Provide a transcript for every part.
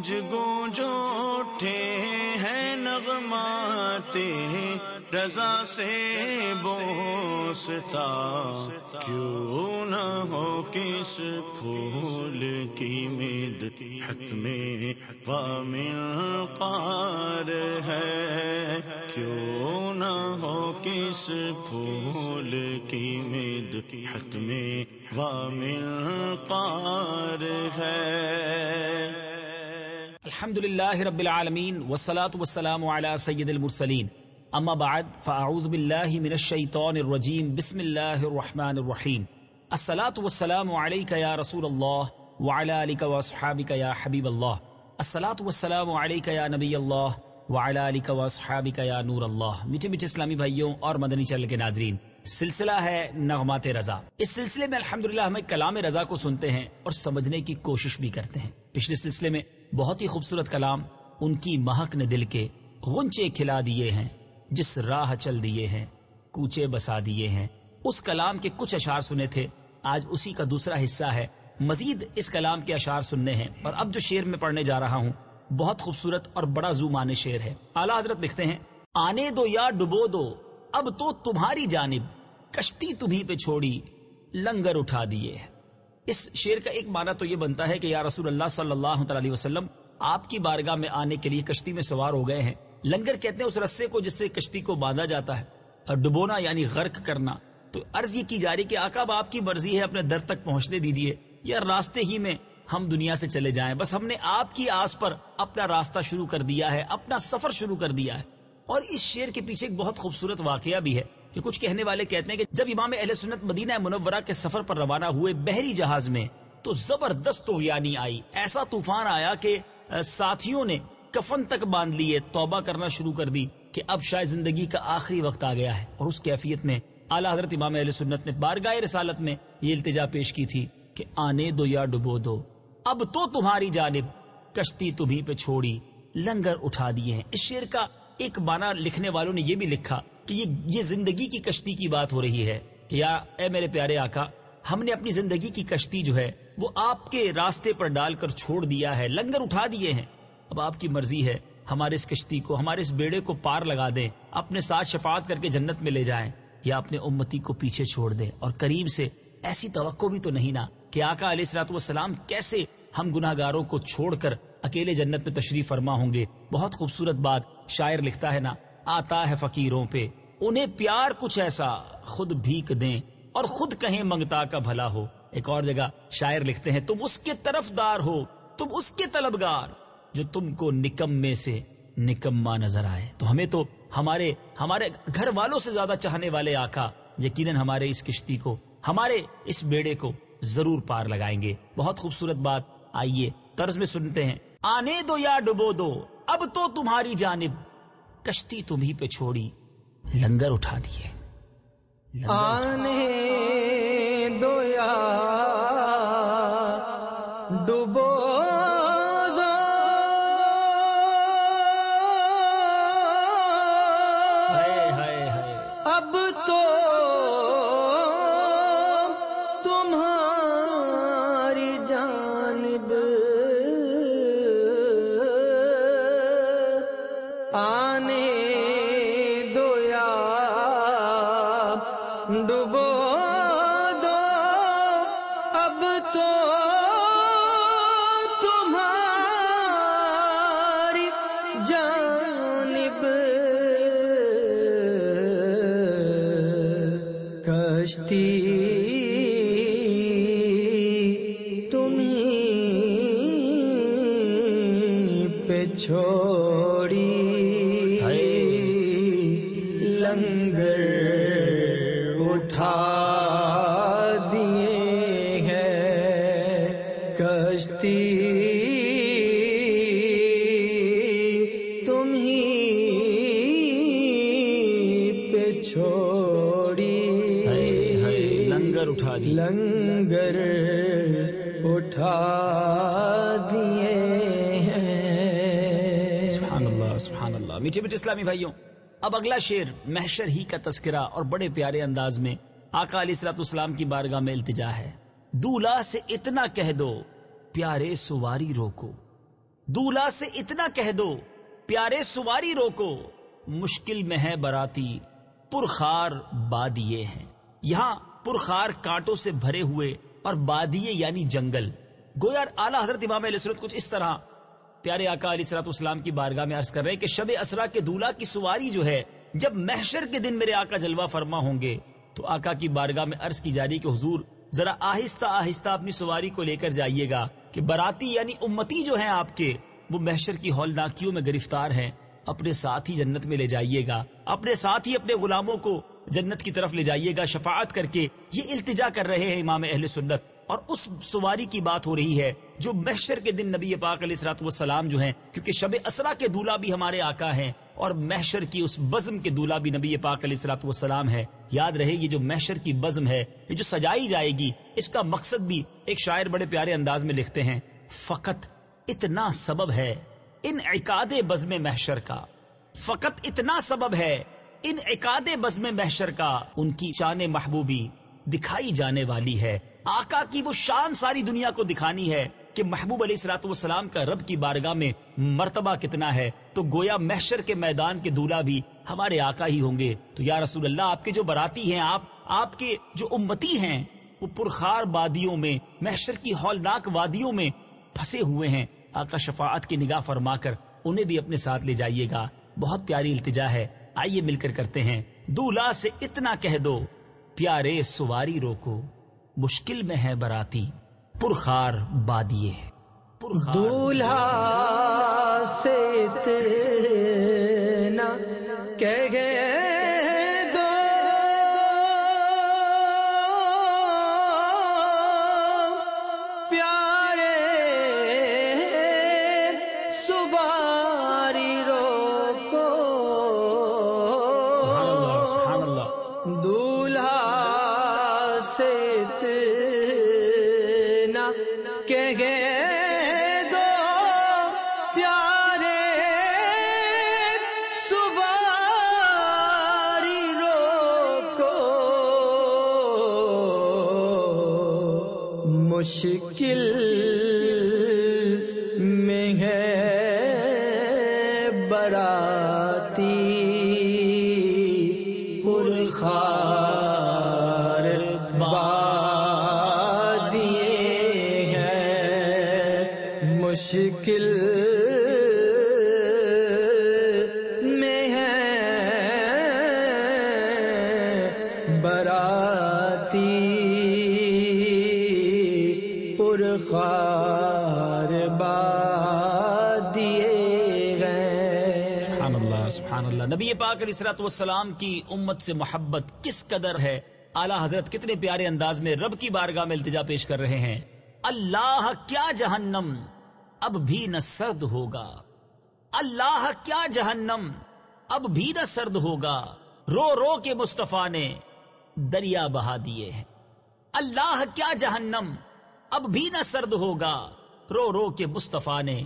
گونج گونج اٹھے ہیں نغمات، رضا سے بوستا کیوں نہ ہو کس پھول کی مید حت میں وامل پار ہے۔ کیوں نہ ہو کس پھول کی مید حت میں وامل پار ہے۔ الحمد لله رب العالمين والصلاة والسلام على سيد المرسلين اما بعد، فاعوذ بالله من الشيطان الرجيم بسم الله الرحمن الرحيم الصلاة والسلام عليك يا رسول الله وعلى آلک واصحابک يا حبيب الله الصلاة والسلام عليك يا نبي الله وعلى آلک واصحابک یا نور اللہ میٹھے میٹھے اسلامی بھائیوں اور مدنی چل کے ناظرین، سلسلہ ہے نغمات رضا۔ اس سلسلے میں الحمدللہ ہمیں کلام رضا کو سنتے ہیں اور سمجھنے کی کوشش بھی کرتے ہیں۔ پچھلے سلسلے میں بہت ہی خوبصورت کلام ان کی مہک نے دل کے غنچے کھلا دیے ہیں، جس راہ چل دیے ہیں، کوچے بسا دیے ہیں۔ اس کلام کے کچھ اشعار سنے تھے، آج اسی کا دوسرا حصہ ہے۔ مزید اس کلام کے اشعار سننے ہیں۔ اور اب جو شعر میں پڑھنے جا رہا ہوں بہت خوبصورت اور بڑا زوم آنے شعر ہے۔ اعلیٰ حضرت لکھتے ہیں، آنے دو یا ڈبو دو، اب تو تمہاری جانب کشتی تمہیں پہ چھوڑی، لنگر اٹھا دیے اس شعر کا ایک معنی تو یہ بنتا ہے کہ یا رسول اللہ صلی اللہ تعالی وسلم، آپ کی بارگاہ میں آنے کے لیے کشتی میں سوار ہو گئے ہیں۔ لنگر کہتے ہیں اس رسے کو جس سے کشتی کو باندھا جاتا ہے۔ اور ڈبونا یعنی غرق کرنا۔ تو عرض یہ کی جا رہی کہ آقا آپ کی مرضی ہے اپنے در تک پہنچنے دیجیے، یا راستے ہی میں ہم دنیا سے چلے جائیں۔ بس ہم نے آپ کی آس پر اپنا راستہ شروع کر دیا ہے، اپنا سفر شروع کر دیا ہے۔ اور اس شعر کے پیچھے ایک بہت خوبصورت واقعہ بھی ہے کہ کچھ کہنے والے کہتے ہیں کہ جب امام اہل سنت مدینہ منورہ کے سفر پر روانہ ہوئے بحری جہاز میں تو زبردست یعنی آئی۔ ایسا طوفان آیا کہ ساتھیوں نے کفن تک باندھ لیے، توبہ کرنا شروع کر دی کہ اب شاید زندگی کا آخری وقت آ گیا ہے۔ اور اس کیفیت میں اعلیٰ حضرت امام اہل سنت نے بارگاہ رسالت میں یہ التجا پیش کی تھی کہ آنے دو یا ڈبو دو۔ اب تو تمہاری جانب کشتی تمہیں پہ چھوڑی، لنگر اٹھا دیے ہیں۔ اس شعر کا ایک معنی لکھنے والوں نے یہ بھی لکھا کہ یہ یہ زندگی کی کشتی کی بات ہو رہی ہے کہ یا اے میرے پیارے آقا، ہم نے اپنی زندگی کی کشتی جو ہے، وہ آپ کے راستے پر ڈال کر چھوڑ دیا ہے، لنگر اٹھا دیے ہیں۔ اب آپ کی مرضی ہے ہمارے اس کشتی کو، ہمارے اس بیڑے کو پار لگا دیں، اپنے ساتھ شفاعت کر کے جنت میں لے جائیں یا اپنے امتی کو پیچھے چھوڑ دیں۔ اور قریب سے ایسی توقع بھی تو نہیں نا کہ آقا علیہ السلاط والسلام کیسے ہم گناہ گاروں کو چھوڑ کر اکیلے جنت میں تشریف فرما ہوں گے۔ بہت خوبصورت بات شاعر لکھتا ہے نا، آتا ہے فقیروں پہ، انہیں پیار کچھ ایسا خود بھیک دیں اور خود کہیں منگتا کا بھلا ہو۔ ایک اور جگہ شاعر لکھتے ہیں، تم اس کے طرف دار ہو، تم اس کے طلبگار جو تم کو نکم میں سے نکما نظر آئے۔ تو ہمیں تو ہمارے ہمارے گھر والوں سے زیادہ چاہنے والے آقا یقیناً ہمارے اس کشتی کو، ہمارے اس بیڑے کو ضرور پار لگائیں گے۔ بہت خوبصورت بات آئیے، طرز میں سنتے ہیں۔ آنے دو یا ڈبو دو، اب تو تمہاری جانب۔ کشتی تمہیں پہ چھوڑی، لنگر اٹھا دیے۔ آنے دو یا ڈبو دو اب تو لنگر اٹھا دیے ہیں۔ سبحان اللہ سبحان اللہ میٹھے میٹھے اسلامی بھائیوں، اب اگلا شعر محشر ہی کا تذکرہ اور بڑے پیارے انداز میں آقا علیہ السلاط اسلام کی بارگاہ میں التجا ہے۔ دولہ سے اتنا کہہ دو، پیارے سواری روکو۔ دولا سے اتنا کہہ دو، پیارے سواری روکو۔ مشکل میں ہے براتی، پرخار بادیے ہیں۔ یہاں پرخار کانٹوں سے بھرے ہوئے اور بادیے یعنی جنگل۔ گویا اعلیٰ حضرت امام علیہ سرت کچھ اس طرح۔ پیارے آقا علیہ سرات اسلام کی بارگاہ میں عرض کر رہے ہیں کہ شب اسرا کے دولہ کی سواری جو ہے، جب محشر کے دن میرے آقا جلوہ فرما ہوں گے، تو آقا کی بارگاہ میں عرض کی جا رہی کہ حضور، ذرا آہستہ آہستہ اپنی سواری کو لے کر جائیے گا کہ براتی یعنی امتی جو ہیں آپ کے، وہ محشر کی ہولناکیوں میں گرفتار ہیں، اپنے ساتھ ہی جنت میں لے جائیے گا۔ اپنے ساتھ ہی اپنے غلاموں کو جنت کی طرف لے جائیے گا، شفاعت کر کے یہ التجا کر رہے ہیں امام اہل سنت۔ اور اس سواری کی بات ہو رہی ہے جو محشر کے دن نبی پاک علیہ السلاط والسلام جو ہیں، کیونکہ شب اسرا کے دولہ بھی ہمارے آقا ہیں اور محشر کی اس بزم کے دولہ بھی نبی پاک علیہ السلاط والسلام ہے۔ یاد رہے گی جو محشر کی بزم ہے، یہ جو سجائی جائے گی، اس کا مقصد بھی ایک شاعر بڑے پیارے انداز میں لکھتے ہیں، فقط اتنا سبب ہے ان عقاد بزم محشر کا۔ فقط اتنا سبب ہے ان عقاد بزم محشر کا ان کی شان محبوبی دکھائی جانے والی ہے۔ آقا کی وہ شان ساری دنیا کو دکھانی ہے کہ محبوب علیہ السلاط والسلام کا رب کی بارگاہ میں مرتبہ کتنا ہے۔ تو گویا محشر کے میدان کے دولہ بھی ہمارے آقا ہی ہوں گے۔ تو یا رسول اللہ، آپ کے جو براتی ہیں، آپ آپ کے جو امتی ہیں، وہ پرخار وادیوں میں، محشر کی ہولناک وادیوں میں پھنسے ہوئے ہیں۔ آقا شفاعت کی نگاہ فرما کر انہیں بھی اپنے ساتھ لے جائیے گا۔ بہت پیاری التجا ہے۔ آئیے مل کر کرتے ہیں۔ دولا سے اتنا کہہ دو، پیارے سواری روکو، مشکل میں ہے براتی، پرخار بادیے۔ دولہا سے اتنا کہہ گئے نبی پاک علیہ السلط والسلام کی امت سے محبت کس قدر ہے؟ اعلیٰ حضرت کتنے پیارے انداز میں رب کی بارگاہ میں التجا پیش کر رہے ہیں۔ اللہ کیا جہنم؟ اب بھی نہ سرد ہوگا۔ اللہ کیا جہنم؟ اب بھی نہ سرد ہوگا۔ رو رو کے مصطفیٰ نے دریا بہا دیے ہیں۔ اللہ کیا جہنم؟ اب بھی نہ سرد ہوگا۔ رو رو کے مصطفیٰ نے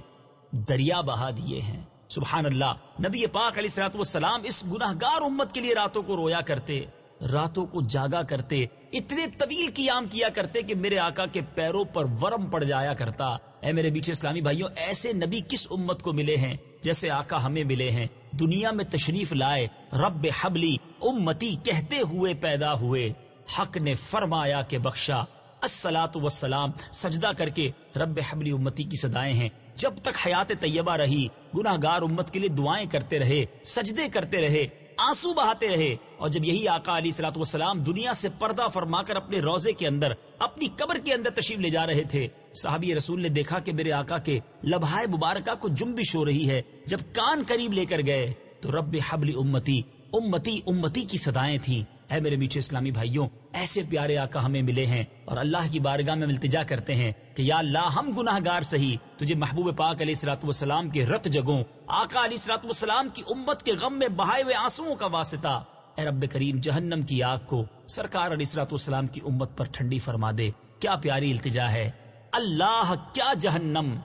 دریا بہا دیے ہیں۔ سبحان اللہ، نبی پاک علیہ السلط والسلام اس گناہ گار امت کے لیے راتوں کو رویا کرتے، راتوں کو جاگا کرتے، اتنے طویل قیام کیا کرتے کہ میرے آقا کے پیروں پر ورم پڑ جایا کرتا۔ اے میرے بیچے اسلامی بھائیوں، ایسے نبی کس امت کو ملے ہیں جیسے آقا ہمیں ملے ہیں؟ دنیا میں تشریف لائے، رب حبلی، امتی کہتے ہوئے پیدا ہوئے، حق نے فرمایا کہ بخشا۔ السلاۃ وسلام سجدہ کر کے رب حبلی امتی کی صدائیں ہیں۔ جب تک حیات طیبہ رہی گناہ گار امت کے لیے دعائیں کرتے رہے، سجدے کرتے رہے، آنسو بہاتے رہے، اور جب یہی آقا علی سلاۃ والسلام دنیا سے پردہ فرما کر اپنے روزے کے اندر، اپنی قبر کے اندر تشریف لے جا رہے تھے، صحابی رسول نے دیکھا کہ میرے آقا کے لبھائے مبارکہ کو جنبش ہو رہی ہے۔ جب کان قریب لے کر گئے، تو رب حبلی امتی امتی امتی کی صدایں تھی اے میرے میٹھے اسلامی بھائیوں ایسے پیارے آقا ہمیں ملے ہیں اور اللہ کی بارگاہ میں التجا کرتے ہیں کہ یا اللہ ہم گناہ گار سہی تجھے محبوب پاک علیہ سلاۃ والسلام کے رت جگوں آقا علیہ سلاۃ والسلام کی امت کے غم میں بہائے ہوئے آنسو کا واسطہ اے رب کریم جہنم کی آگ کو سرکار علیہ سلاۃ والسلام کی امت پر ٹھنڈی فرما دے۔ کیا پیاری التجا ہے۔ اللہ کیا جہنم۔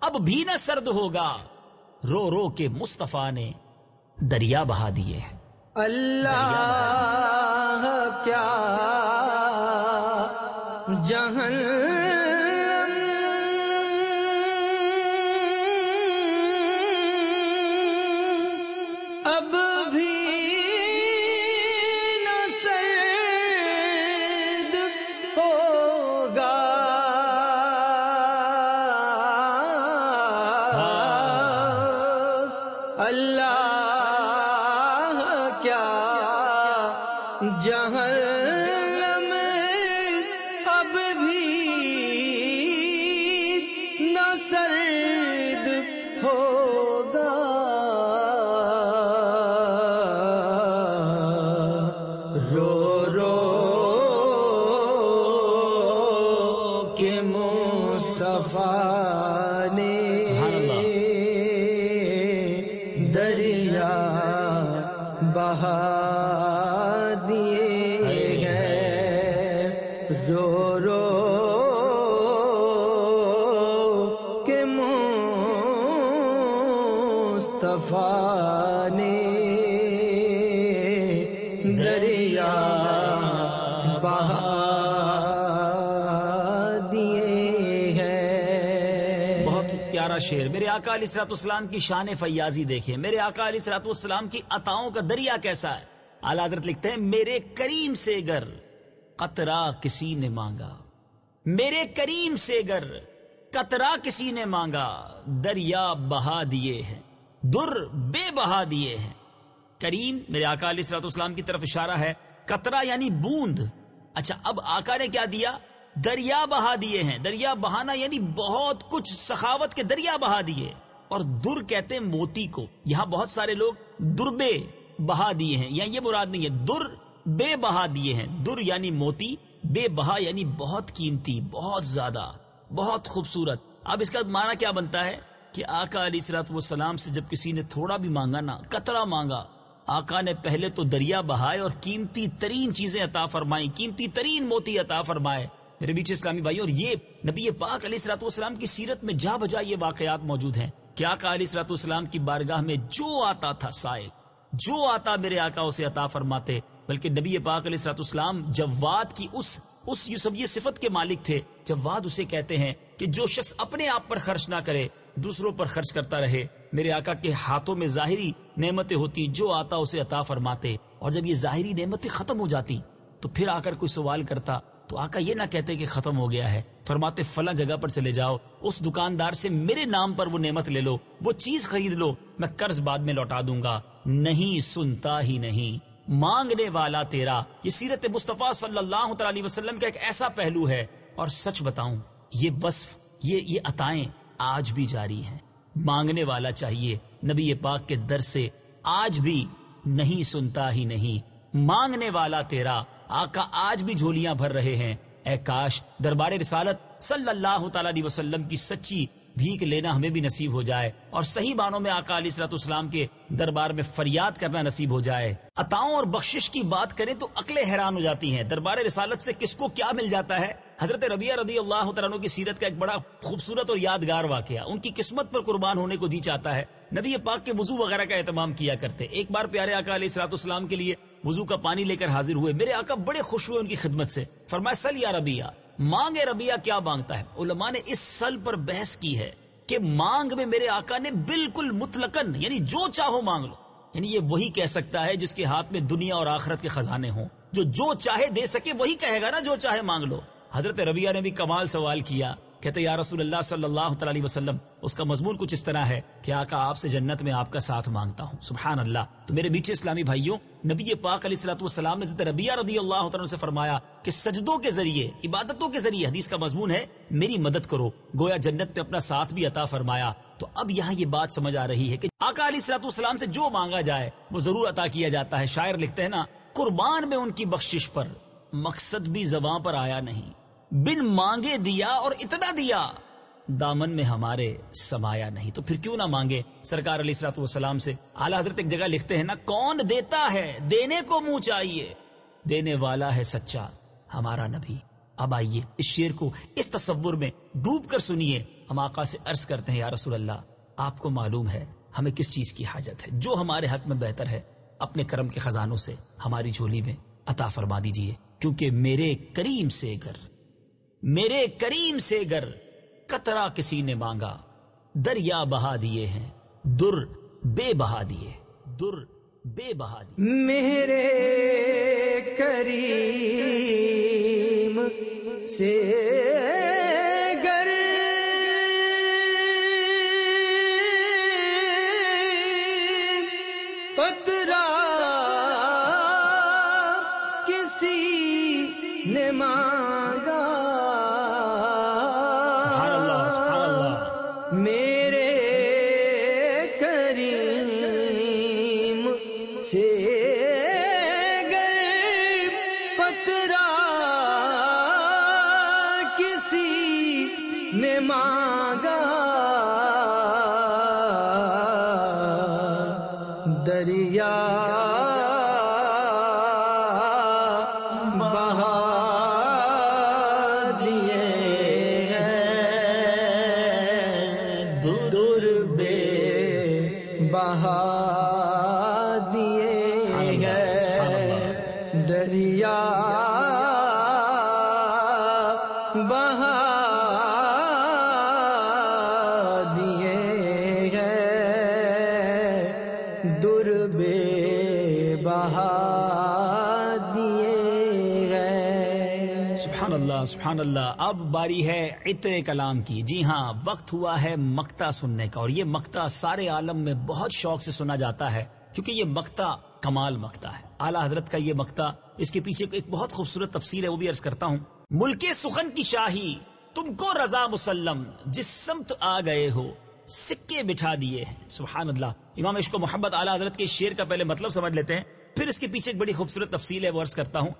اب بھی نہ سرد ہوگا۔ رو رو کے مصطفیٰ نے دریا بہا دیے۔ اللہ کیا؟ جہل رو رو کے نے دریا بہا دیے ہیں۔ بہت پیارا شعر۔ میرے آقا علیہ السلاط اسلام کی شان فیاضی دیکھیں۔ میرے آقا علیہ السلاط اسلام کی عطاؤں کا دریا کیسا ہے؟ اعلی حضرت لکھتے ہیں، میرے کریم سے گر۔ قطرہ کسی نے مانگا۔ میرے کریم سے گر قطرہ کسی نے مانگا، دریا بہا دیے ہیں، در بے بہا دیے ہیں۔ کریم، میرے آقا علیہ السلاط اسلام کی طرف اشارہ ہے، قطرہ یعنی بوند۔ اچھا اب آقا نے کیا دیا؟ دریا بہا دیے ہیں۔ دریا بہانا یعنی بہت کچھ سخاوت کے دریا بہا دیے۔ اور در کہتے ہیں موتی کو۔ یہاں بہت سارے لوگ دربے بہا دیے ہیں۔ یا یہ مراد نہیں ہے، در بے بہا دیے ہیں۔ در یعنی موتی، بے بہا یعنی بہت قیمتی، بہت زیادہ، بہت خوبصورت۔ اب اس کا معنی کیا بنتا ہے؟ کہ آقا علیہ السلاط والسلام سے جب کسی نے تھوڑا بھی مانگا نا، قطرہ مانگا۔ آقا نے پہلے تو دریا بہائے اور قیمتی ترین چیزیں عطا فرمائی قیمتی ترین موتی عطا فرمائے۔ میرے بیچ اسلامی بھائی اور یہ نبی پاک علیہ السلاط والسلام کی سیرت میں جا بجا یہ واقعات موجود ہیں کہ آقا علیہ السلاط والسلام کی بارگاہ میں جو آتا تھا سائل، جو آتا میرے آقا اسے عطا فرماتے۔ بلکہ نبی پاک علیہ السلاط اسلام جواد کی اس اس یوسف یہ صفت کے مالک تھے۔ جواد اسے کہتے ہیں کہ جو شخص اپنے آپ پر خرچ نہ کرے، دوسروں پر خرچ کرتا رہے۔ میرے آقا کے ہاتھوں میں ظاہری نعمتیں ہوتی، جو آتا اسے عطا فرماتے۔ اور جب یہ ظاہری نعمتیں ختم ہو جاتی، تو پھر آ کر کوئی سوال کرتا، تو آقا یہ نہ کہتے کہ ختم ہو گیا ہے۔ فرماتے، فلاں جگہ پر چلے جاؤ، اس دکاندار سے میرے نام پر وہ نعمت لے لو، وہ چیز خرید لو، میں قرض بعد میں لوٹا دوں گا۔ نہیں سنتا ہی نہیں۔ مانگنے والا تیرا، یہ سیرت مصطفیٰ صلی اللہ تعالی علیہ وسلم کا ایک ایسا پہلو ہے۔ اور سچ بتاؤں، یہ وصف، یہ یہ عطائیں آج بھی جاری ہیں۔ مانگنے والا چاہیے، نبی پاک کے در سے آج بھی نہیں سنتا ہی نہیں۔ مانگنے والا تیرا، آقا آج بھی جھولیاں بھر رہے ہیں۔ اے کاش، دربار رسالت صلی اللہ تعالی علیہ وسلم کی سچی بھیک لینا ہمیں بھی نصیب ہو جائے اور صحیح معنوں میں آقا علیہ السلط اسلام کے دربار میں فریاد کرنا نصیب ہو جائے۔ عطاؤں اور بخشش کی بات کریں تو عقلیں حیران ہو جاتی ہیں۔ دربار رسالت سے کس کو کیا مل جاتا ہے؟ حضرت ربیہ رضی اللہ تعالیٰ کی سیرت کا ایک بڑا خوبصورت اور یادگار واقعہ۔ ان کی قسمت پر قربان ہونے کو جی چاہتا ہے۔ نبی پاک کے وضو وغیرہ کا اہتمام کیا کرتے۔ ایک بار پیارے آقا علیہ السلاط اسلام کے لیے وضو کا پانی لے کر حاضر ہوئے۔ میرے آقا بڑے خوش ہوئے ان کی خدمت سے۔ فرمایا، سل یا ربیہ مانگے ربیہ کیا مانگتا ہے؟ علماء نے اس سل پر بحث کی ہے کہ مانگ میں میرے آقا نے بالکل مطلقن یعنی جو چاہو مانگ لو۔ یعنی یہ وہی کہہ سکتا ہے جس کے ہاتھ میں دنیا اور آخرت کے خزانے ہوں۔ جو جو چاہے دے سکے، وہی کہے گا نا جو چاہے مانگ لو۔ حضرت ربیہ نے بھی کمال سوال کیا۔ کہتے یا رسول اللہ صلی اللہ تعالی علیہ وسلم، اس کا مضمون کچھ اس طرح ہے کہ آقا آپ سے جنت میں آپ کا ساتھ مانگتا ہوں. سبحان اللہ. تو میرے بیچے اسلامی بھائیوں، نبی پاک علیہ السلط والسلام نے ربیہ رضی اللہ تعالیٰ سے فرمایا کہ سجدوں کے ذریعے، عبادتوں کے ذریعے، حدیث کا مضمون ہے، میری مدد کرو. گویا جنت میں اپنا ساتھ بھی عطا فرمایا. تو اب یہاں یہ بات سمجھ آ رہی ہے کہ آقا علیہ السلط والسلام سے جو مانگا جائے، وہ ضرور عطا کیا جاتا ہے. شاعر لکھتے ہیں نا، قربان میں ان کی بخشش پر، مقصد بھی زباں پر آیا نہیں. بن مانگے دیا اور اتنا دیا، دامن میں ہمارے سمایا نہیں۔ تو پھر کیوں نہ مانگے؟ سرکار علیہ السلاط والسلام سے اعلیٰ حضرت ایک جگہ لکھتے ہیں نا کون دیتا ہے؟ دینے کو منہ چاہیے۔ دینے والا ہے سچا ہمارا نبی۔ اب آئیے اس شیر کو اس تصور میں ڈوب کر سنیے۔ ہم آقا سے عرض کرتے ہیں، یا رسول اللہ، آپ کو معلوم ہے ہمیں کس چیز کی حاجت ہے۔ جو ہمارے حق میں بہتر ہے، اپنے کرم کے خزانوں سے ہماری جھولی میں عطا فرما دیجیے کیونکہ میرے کریم سے گر میرے کریم سے گر قطرہ کسی نے مانگا، دریا بہا دیے ہیں، در بے بہا دیے، در بے بہا دیے۔ میرے کریم سے دریا سبحان اللہ سبحان اللہ، اب باری ہے عطر کلام کی۔ جی ہاں وقت ہوا ہے مکتا سننے کا، اور یہ مکتا سارے عالم میں بہت شوق سے سنا جاتا ہے، کیونکہ یہ مکتا کمال مکتا ہے۔ اعلیٰ حضرت کا یہ مکتا اس کے پیچھے ایک بہت خوبصورت تفسیر ہے، وہ بھی عرض کرتا ہوں۔ ملک سخن کی شاہی، تم کو رضا مسلم جس سمت آ گئے ہو، سکے بٹھا دیے سبحان اللہ۔ امام عشق و محبت حضرت کے شعر کا پہلے مطلب سمجھ لیتے ہیں۔ پھر اس کے پیچھے ایک بڑی خوبصورت تفصیل ہے، وہ عرض کرتا ہوں۔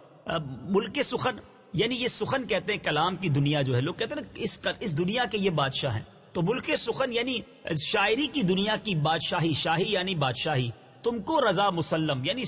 ملک سخن یعنی یہ سخن کہتے ہیں کلام کی دنیا جو ہے، لوگ کہتے ہیں نا، اس اس دنیا کے یہ بادشاہ ہیں۔ تو ملک سخن یعنی شاعری کی دنیا کی بادشاہی، شاہی یعنی بادشاہی۔ تم کو رضا مسلم یعنی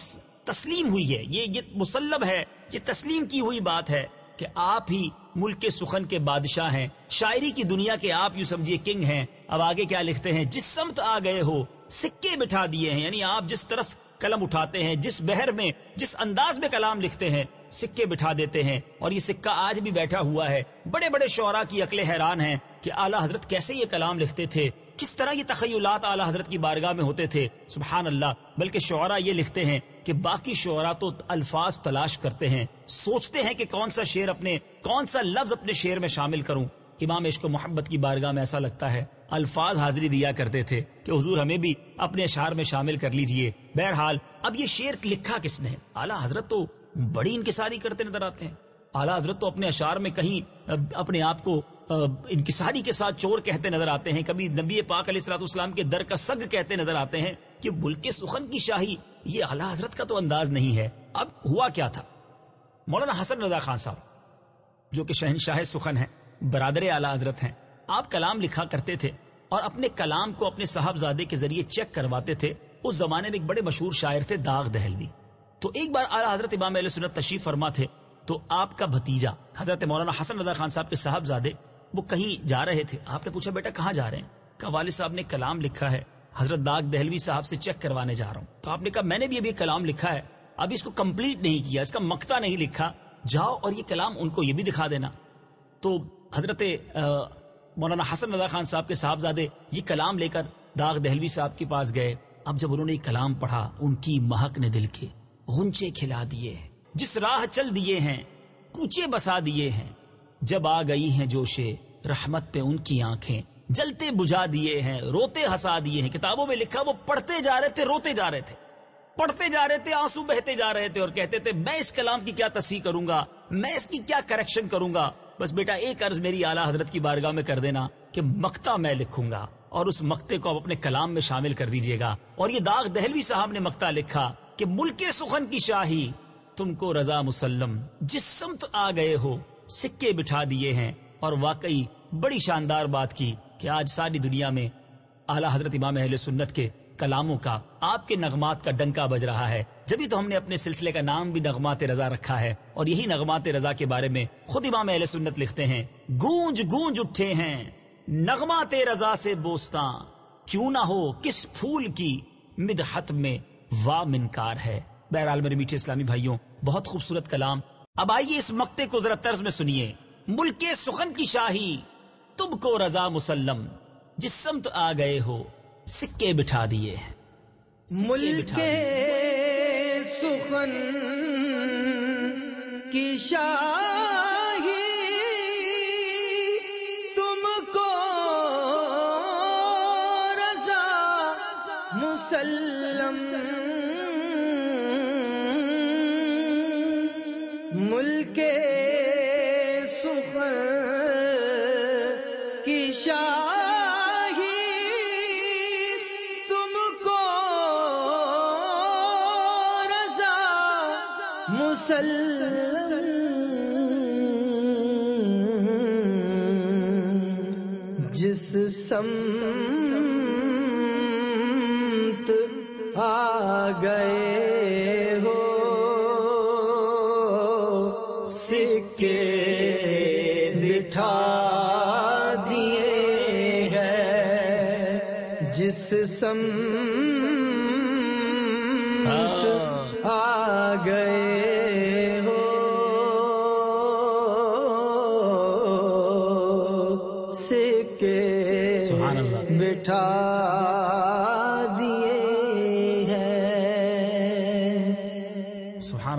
تسلیم ہوئی ہے۔ یہ یہ مسلم ہے، یہ تسلیم کی ہوئی بات ہے کہ آپ ہی ملک سخن کے بادشاہ ہیں۔ شاعری کی دنیا کے آپ یوں سمجھیے کنگ ہیں۔ اب آگے کیا لکھتے ہیں؟ جس سمت آ گئے ہو، سکے بٹھا دیے ہیں۔ یعنی آپ جس طرف قلم اٹھاتے ہیں، جس بہر میں، جس انداز میں کلام لکھتے ہیں، سکے بٹھا دیتے ہیں، اور یہ سکہ آج بھی بیٹھا ہوا ہے۔ بڑے بڑے شعراء کی عقلیں حیران ہیں کہ اعلیٰ حضرت کیسے یہ کلام لکھتے تھے۔ کس طرح یہ تخیلات اعلیٰ حضرت کی بارگاہ میں ہوتے تھے۔ سبحان اللہ، بلکہ شعراء یہ لکھتے ہیں کہ باقی شعراء تو الفاظ تلاش کرتے ہیں۔ سوچتے ہیں کہ کون سا شعر اپنے، کون سا لفظ اپنے شعر میں شامل کروں۔ امام عشق و محبت کی بارگاہ میں ایسا لگتا ہے، الفاظ حاضری دیا کرتے تھے کہ حضور ہمیں بھی اپنے اشعار میں شامل کر لیجیے۔ بہرحال، اب یہ شعر لکھا کس نے؟ اعلیٰ حضرت تو بڑی انکساری کرتے نظر آتے ہیں۔ اعلیٰ حضرت تو اپنے اشعار میں کہیں اپنے آپ کو انکساری کے ساتھ چور کہتے نظر آتے ہیں۔ کبھی نبی پاک علیہ السلاط اسلام کے در کا سگ کہتے نظر آتے ہیں کہ ملک سخن کی شاہی، یہ اعلیٰ حضرت کا تو انداز نہیں ہے۔ اب ہوا کیا تھا؟ مولانا حسن رضا خان صاحب، جو کہ شہنشاہ سخن ہیں برادر اعلیٰ حضرت ہیں۔ آپ کلام لکھا کرتے تھے اور اپنے کلام کو اپنے صاحبزادے کے ذریعے چیک کرواتے تھے۔ اس زمانے میں ایک بڑے مشہور شاعر تھے داغ دہلوی۔ تو ایک بار اعلیٰ حضرت امام علیہ سنت تشریف فرما تھے، تو آپ کا بھتیجا حضرت مولانا حسن رضا خان صاحب کے صاحبزادے، وہ کہیں جا رہے تھے۔ آپ نے پوچھا، بیٹا، کہاں جا رہے ہیں؟ کہا والد صاحب نے کلام لکھا ہے، حضرت داغ دہلوی صاحب سے چیک کروانے جا رہا ہوں۔ تو آپ نے کہا، میں نے بھی ابھی کلام لکھا ہے، ابھی اس کو کمپلیٹ نہیں کیا، اس کا مکتا نہیں لکھا۔ جاؤ اور یہ کلام ان کو یہ بھی دکھا دینا۔ تو حضرت مولانا حسن رضا خان صاحب کے صاحبزادے یہ کلام لے کر داغ دہلوی صاحب کے پاس گئے۔ اب جب انہوں نے کلام پڑھا، ان کی مہک نے دل کے غنچے کھلا دیے ہیں۔ جس راہ چل دیے ہیں، کوچے بسا دیے ہیں۔ جب آ گئی ہیں جوشے رحمت پہ ان کی آنکھیں، جلتے بجھا دیے ہیں، روتے ہسا دیے ہیں۔ کتابوں میں لکھا، وہ پڑھتے جا رہے تھے، روتے جا رہے تھے۔ پڑھتے جا رہے تھے، آنسو بہتے جا رہے تھے اور کہتے تھے، میں اس کلام کی کیا تصحیح کروں گا؟ میں اس کی کیا کریکشن کروں گا؟ بس بیٹا، ایک عرض میری اعلیٰ حضرت کی بارگاہ میں کر دینا کہ مکتا میں لکھوں گا اور اس مکتے کو آپ اپنے کلام میں شامل کر دیجیے گا۔ اور یہ داغ دہلوی صاحب نے مکتا لکھا کہ ملک سخن کی شاہی، تم کو رضا مسلم جس سمت آ گئے ہو، سکے بٹھا دیے ہیں۔ اور واقعی بڑی شاندار بات کی کہ آج ساری دنیا میں اعلیٰ حضرت امام اہل سنت کے کلاموں کا، آپ کے نغمات کا ڈنکا بج رہا ہے۔ جبھی تو ہم نے اپنے سلسلے کا نام بھی نغمات رضا رکھا ہے۔ اور یہی نغمات رضا کے بارے میں خود امام اہل سنت لکھتے ہیں۔ گونج گونج اٹھے ہیں۔ نغمات رضا سے بوستا کیوں نہ ہو، کس پھول کی مدحت میں وا منکار ہے۔ بہرحال میرے میٹھے اسلامی بھائیوں، بہت خوبصورت کلام۔ اب آئیے اس مکتے کو ذرا طرز میں سنیے۔ ملک سخن کی شاہی، تم کو رضا مسلم جس سمت آ گئے ہو۔ سکے بٹھا دیے۔ ملک سخن کی شاہی تم کو رضا مسلم۔ ملک سخن کی شاہ مسلم جس سمت آ گئے ہو سکے بٹھا دیے ہیں۔ جس سمت آ گئے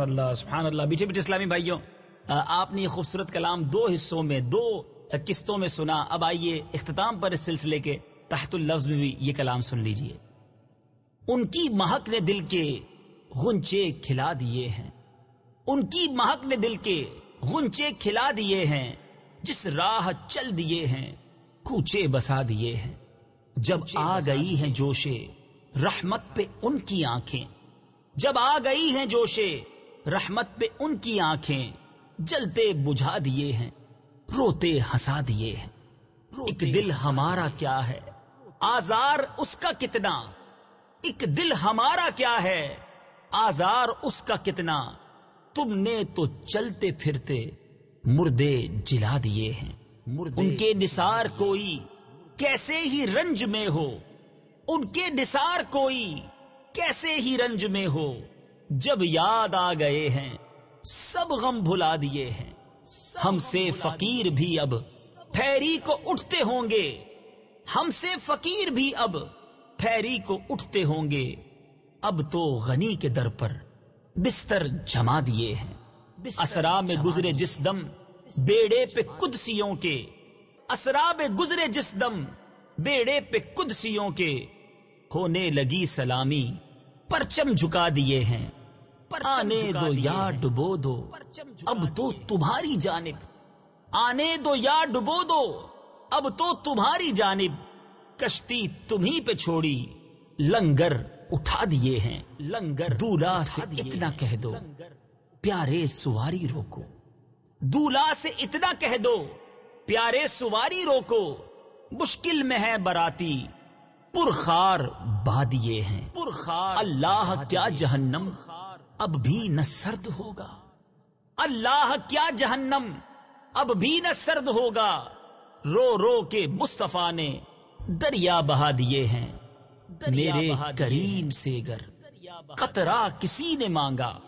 اللہ سبحان اللہ۔ بیٹھے بیٹھے اسلامی بھائیوں آپ نے یہ خوبصورت کلام دو حصوں میں دو قسطوں میں سنا۔ اب آئیے اختتام پر اس سلسلے کے تحت اللفظ میں بھی یہ کلام سن لیجیے۔ ان کی مہک نے دل کے غنچے کھلا دیے ہیں۔ ان کی مہک نے دل کے غنچے کھلا دیے ہیں۔ جس راہ چل دیے ہیں کوچے بسا دیے ہیں۔ جب آ گئی ہیں۔ جوشے رحمت پہ ان کی آنکھیں۔ جب آ گئی ہیں جوشے رحمت پہ ان کی آنکھیں جلتے بجھا دیے ہیں روتے ہنسا دیے ہیں۔ ایک دل ہمارا کیا ہے؟ آزار اس کا کتنا؟ ایک دل ہمارا کیا ہے؟ آزار اس کا کتنا؟ تم نے تو چلتے پھرتے مردے جلا دیے ہیں۔ ان کے نثار کوئی کیسے ہی رنج میں ہو؟ ان کے نثار کوئی کیسے ہی رنج میں ہو؟ جب یاد آ گئے ہیں، سب غم بھلا دیے ہیں۔ ہم سے فقیر بھی اب، پھیری کو اٹھتے ہوں گے۔ ہم سے فقیر بھی اب، پھیری کو اٹھتے ہوں گے۔ اب تو غنی کے در پر بستر جما دیے ہیں۔ اسرا میں گزرے جس دم بیڑے پہ قدسیوں کے۔ اسرا میں گزرے جس دم بیڑے پہ قدسیوں کے۔ ہونے لگی سلامی، پرچم جھکا دیے ہیں۔ آنے دو یا ڈبو دو۔ اب تو تمہاری جانب۔ آنے دو یا ڈبو دو۔ اب تو تمہاری جانب۔ کشتی تمہیں پہ چھوڑی۔ لنگر اٹھا دیے ہیں۔ لنگر دولا سے اتنا کہہ دو۔ پیارے سواری روکو۔ دولا سے اتنا کہہ دو۔ پیارے سواری روکو۔ مشکل میں ہے براتی۔ پرخار بادیے ہیں۔ پرخار اللہ کیا جہنم۔ اب بھی نہ سرد ہوگا۔ اللہ کیا جہنم! اب بھی نہ سرد ہوگا۔ رو رو کے مصطفیٰ نے دریا بہا دیے ہیں۔ میرے کریم سے گر قطرہ کسی نے مانگا۔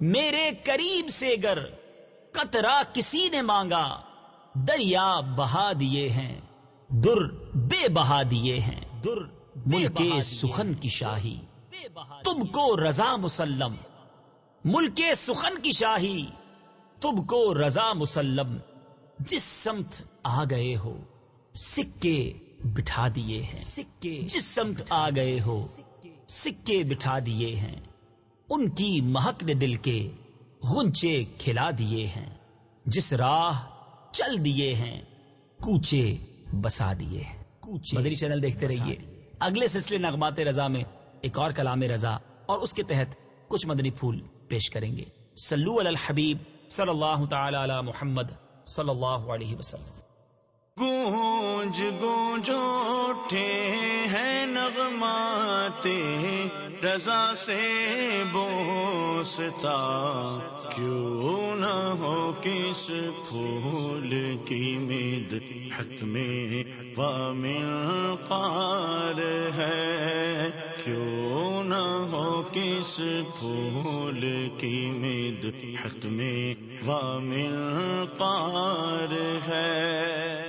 میرے قریب سے گر قطرہ کسی نے مانگا۔ دریا بہا دیے ہیں۔ در بے بہا دیے ہیں۔ در ملک سخن کی شاہی۔ تم کو رضا مسلم۔ ملک سخن کی شاہی تم کو رضا مسلم جس سمت آ گئے ہو سکے بٹھا دیے ہیں۔ سکے۔ جس سمت آ گئے ہو سکے بٹھا دیے ہیں۔ ان کی مہک نے دل کے غنچے کھلا دیے ہیں۔ جس راہ چل دیے ہیں کوچے بسا دیے ہیں۔ کوچے مدری چینل دیکھتے رہیے۔ اگلے سلسلے نغمات رضا میں ایک اور کلام رضا اور اس کے تحت کچھ مدنی پھول پیش کریں گے۔ سلو علی الحبیب صلی اللہ تعالی علی محمد صلی اللہ علیہ وسلم۔ گونج گونج اٹھے ہیں نغمات، رضا سے بوستا، کیوں نہ ہو کس پھول کی مید حت میں وامل قار ہے۔ کیوں نہ ہو کس پھول کی مید حت میں وامل پار ہے؟